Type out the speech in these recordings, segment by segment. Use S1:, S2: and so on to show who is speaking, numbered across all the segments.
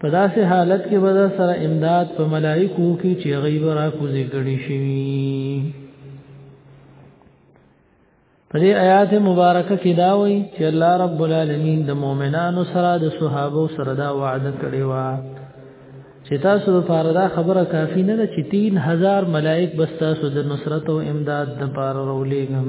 S1: په داسې حالت کې به سره امداد په ملائکو کې چې غیب را کوزې کړي شي په دې آیات مبارکه کې دا وایي چې الله رب العالمین د مؤمنانو سره د صحابه سره دا وعده کړې و چې تاسو لپاره دا خبره کافی نه ده چې 3000 ملائک بس تاسو د نصرت او امداد لپاره رولېږم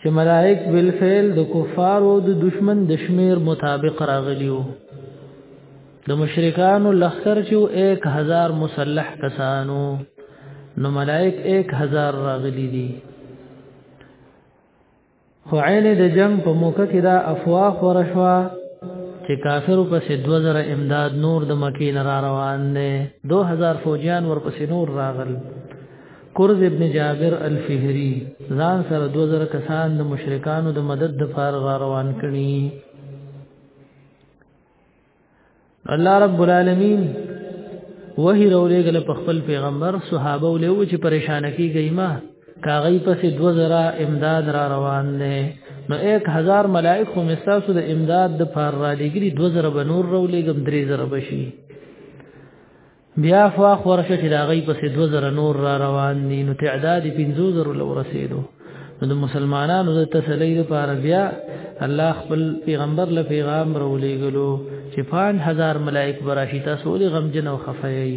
S1: چې ملائک بالفعل د کفار او د دشمن د شمیر مطابق راغلیو د مشرکانو لخر چې 1000 مسلح کسانو نو ملائک 1000 راغلي دي خو عین د جنگ په موقع کې دا افواه ورشوا چې کافرو پسې 2000 امداد نور د مکی نه را روان دي 2000 فوجیان ورپسې نور راغل کرز ابن جابر الفهری ځان سره 2000 کسان د مشرکانو د مدد د فار روان کړي الله رب العالمین وحی راولېګل په خپل پیغمبر صحابه ولې و چې پریشان کیږي ما کاغی پسې 2000 امداد را روان دي نو 1000 ملائک هم استاسو د امداد د فار را لګري 2000 بنور راولېګم 3000 بشي بیا فواخ ورشه چې دا غي پسې 2000 نور را روان دي نو تعداد 15000 لو رسیدو نو د مسلمانانو د تسلی لپاره بیا الله خپل پیغمبر له پیغام رولېګلو چې 5000 ملائک براشي تاسو له غمجن او خفایي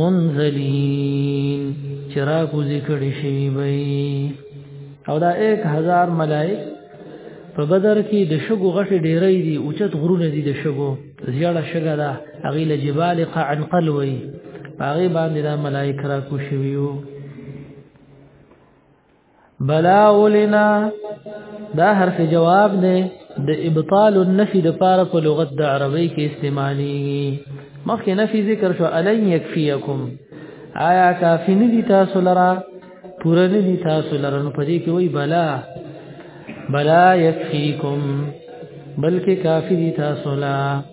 S1: منزلین چرا کو ذکر شي وي او دا 1000 ملائک په بدر کې د شګو غټي ډېرې دي او چت غرونه دي د شګو زیاړه شګه ده هغه له جبال قعن قلوي هغه باندې د ملائک را کو شویو بلا ولنا دا حرف جواب دی د ابطال النفي د پاره په لغت د عربی کې استعمالي مخکې نفي ذکر شو الین یکفیکم آیا کافی نه دي تاسو لرا پوره نه دي تاسو لرا نو پدې کې وای بلا بلا یکفیکم بلکې کافی دي تاسو لرا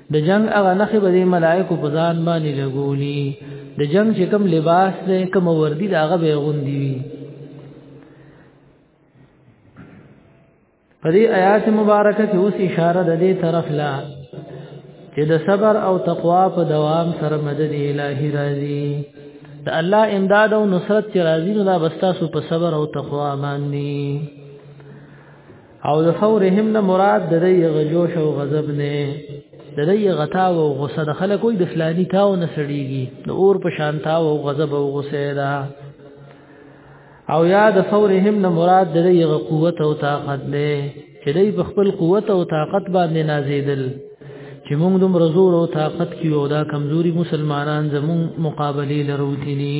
S1: د جنگ هغه نخې به د ملائکو په ځان باندې لګولي د جنگ چې کوم لباس دی کوم وردی دا هغه به غوندي وي په دې آیات مبارکه کې اوس اشاره ده دې طرف لا چې د صبر او تقوا په دوام سره مدد الهي راځي د الله امداد او نصرت چې راځي نو دا بستا سو په صبر او تقوا باندې او د فورهم نه مراد د دې غجوش او غضب نه د دې غتا او غصه د خلکو د فلانی تاو نه سړیږي د اور په شان تاو او غضب او غصه ده او یا د فورهم نه مراد د دې قوت او طاقت نه چې دې په خپل قوت او طاقت باندې نازیدل چې موږ دوم رزور او طاقت کیو دا کمزوري مسلمانان زموږ مقابله لروتنی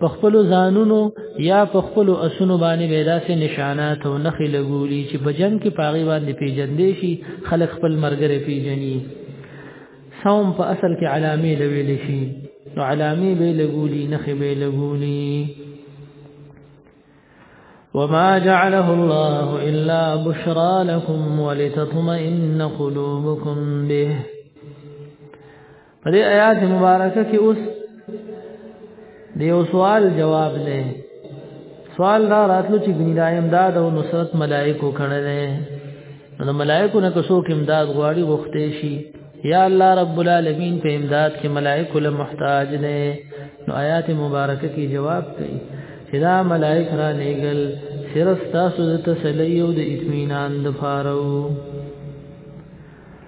S1: په خپل ځانونو یا په خپل اسونو باندې ویراسه نشانات او نخې لګولي چې په جنگ کې پاغي باندې پیجندې شي خلک خپل مرګره پیجني صوم په اصل کې علامې لوي لشي نو علامې به لګولي نخې به لګولي وما جعله الله إلا بشرى لكم ولتطمئن قلوبكم به په دې آیات مبارکه کې اوس د یو سوال جواب دی سوال را راتلو چې ګنې دا امداد او نصرت ملائکو کړه ده نو ملائکو نه کوڅو کې امداد غواړي غوښته شي یا الله رب العالمین په امداد کې ملائکو له محتاج نه نو آیات مبارکه کې جواب کوي چې دا ملائک را لېګل صرف تاسو د تسلی او د اطمینان د فارو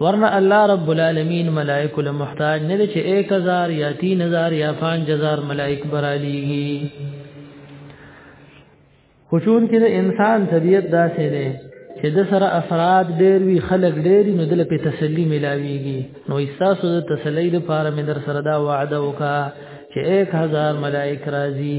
S1: ورنه الله رب العالمین ملائک له محتاج نه چې 1000 یا 3000 یا 5000 ملائک برالیږي خوشون کې د انسان طبیعت داسې دی چې د سره افراد ډېر وی خلک ډېر نو دل په تسلی ملاويږي نو احساسو د تسلی لپاره مې در سره دا وعده وکړه چې 1000 ملائک راځي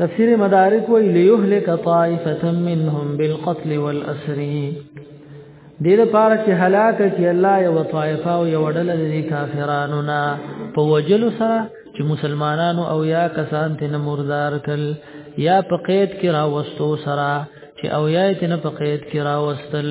S1: تفسیر مدارک وی لیهلک طائفه منهم بالقتل والاسر دې د پاره چې هلاک کې الله یو طائفه او یو ډله دې کافرانو نه په وجلو سره چې مسلمانانو او یا کسان ته مردار کل یا په قید کې راوستو سره چې او یا ته نه په قید کې راوستل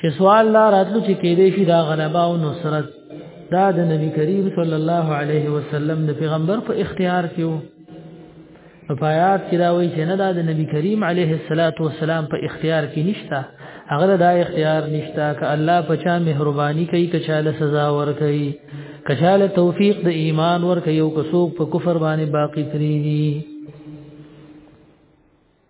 S1: چې سوال لا راتلو چې کې دې شي دا غلبا او نصرت دا د نبی کریم صلی الله علیه وسلم د پیغمبر په اختیار کې وو په آیات کې دا وایي چې نه دا د نبی کریم علیه الصلاۃ والسلام په اختیار کې نشته هغه دا اختیار نشته ک الله په چا مهرباني کوي ک چاله سزا ور کوي ک چاله توفیق د ایمان ور کوي او ک څوک په کفر باندې باقی تریږي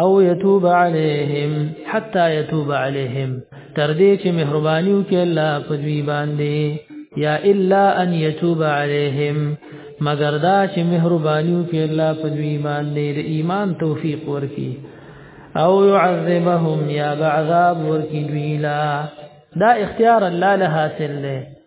S1: او يتوب عليهم حتى يتوب عليهم تر دې چې مهرباني وکړي الله په دوی باندې یا الا ان يتوب عليهم مگر دا چې مهرباني وکړي الله په دوی باندې د ایمان توفیق ورکړي او يعذبهم یا بعذاب ورکړي دوی لا دا اختیار الله له حاصل دی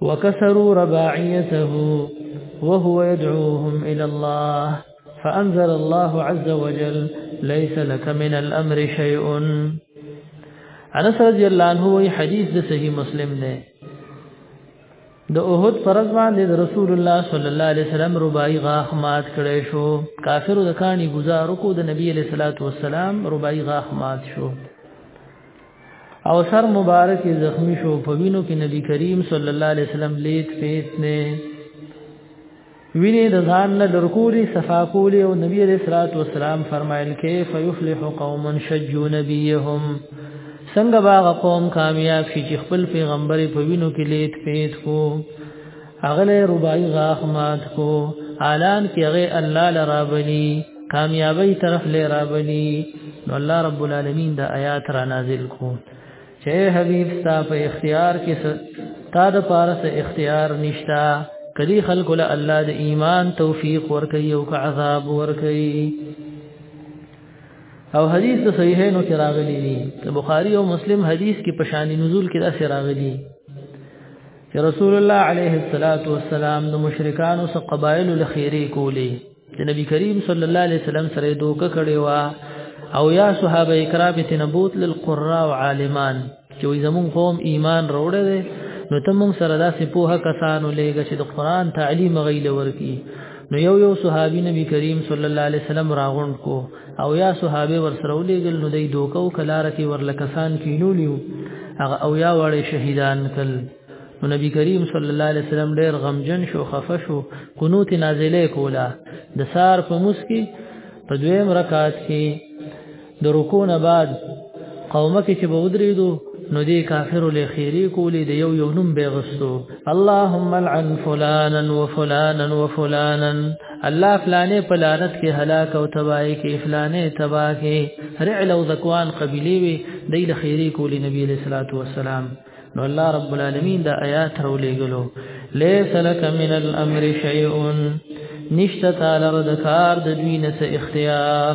S1: وكسروا رباعيته وهو يدعوهم إلى الله فأنزل الله عز وجل ليس لك من الأمر شيء انس رضی الله عنه وی حدیث د صحیح مسلم نه د اوهد فرض باندې د رسول الله صلی الله علیه وسلم رباعي غاخ مات کړي شو کافرو د کانی گزارو کو د نبی علیہ الصلوۃ والسلام رباعي غاخ مات شو او سر مبارک زخمی شو په وینو کې نبی کریم صلی الله علیه وسلم لیت پیت نه ویني د ځان نه لرکولي صفا کولي او نبی علیہ الصلوۃ والسلام فرمایل کیف یفلح قوم شجوا نبیهم څنګه باغ قوم کامیاب شي چې خپل پیغمبر په وینو کې لیت پیت کو اغله رباعي غاخ مات کو اعلان کې هغه الله لرابلی کامیابی طرف لرابلی نو الله رب العالمین دا آیات را نازل کو چې حبیب ستا په اختیار کې تا د پارس اختیار نشتا کدی خلق له الله د ایمان توفیق ورکي او که عذاب ورکي او حدیث د صحیحینو کې راغلی دی بخاری او مسلم حدیث کې پشان نزول کې دا سره راغلی چې رسول الله عليه الصلاة والسلام د مشرکانو سره قبایل لخيري کولی چې نبی کریم صلی الله علیه وسلم سره دوکه کړي وا او یا صحابه کرام ته نبوت للقراء او عالمان چې زمون قوم ایمان روړې دي نو ته مون سره داسې په هغه کسانو لېګه چې د قران تعلیم غیله ورکی نو یو یو صحابي نبی کریم صلی الله علیه وسلم راغوند کو او یا صحابه ور سره ولېګل نو دای دوکو کلار کې ورل کسان کینولیو هغه او یا وړې شهیدان کل نو نبی کریم صلی الله علیه وسلم ډېر غمجن شو خفه شو قنوت نازلې کولا د سار په مسکی په دویم رکعات کې د رکوع نه بعد قومه کې چې به ودرېدو نو دې کافر له خیری کولې د یو یو نوم به غستو اللهم لعن فلانا وفلانا وفلانا الله فلانه په لعنت کې هلاک او تباہي کې فلانه تباہ کې رعل او ذکوان قبيله وي د لخيري کول نبی عليه الصلاه والسلام نو الله رب العالمین دا آیات راولېګلو ليس لك من الامر شيء نشته تعالی د کار د دوی نه اختیار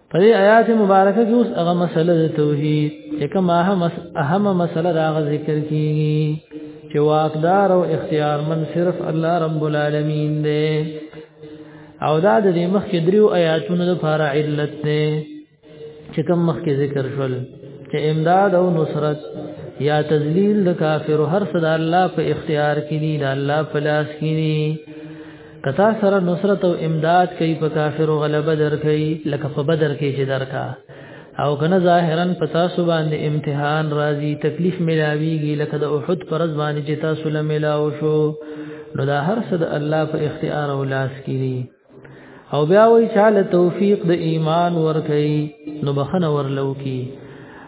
S1: په دې آیات مبارکه کې اوس هغه مسله د توحید چې کوم اهمه مسله راغ ذکر کیږي چې واقدار او اختیار من صرف الله رب العالمین دی او دا د دې مخکې دریو آیاتونو لپاره علت دی چې کوم مخکې ذکر شول چې امداد او نصرت یا تذلیل د کافر هر صد الله په اختیار کې دی د الله په لاس کې دی کتا سره نصرت او امداد کوي په کافر غلبه در کوي لکه په بدر کې چې درکا او کنه ظاهرا پتا سو باندې امتحان راځي تکلیف ملاويږي لکه د احد پر ځوان چې تاسو له ملاو شو نو دا هر څه د الله په اختیار او لاس کې دي او بیا وی چاله توفیق د ایمان ورکي نو بخنه ورلو کی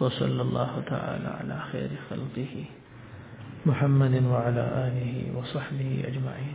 S1: وصلى الله تعالى على خير خلقه محمد وعلى آله وصحبه أجمعين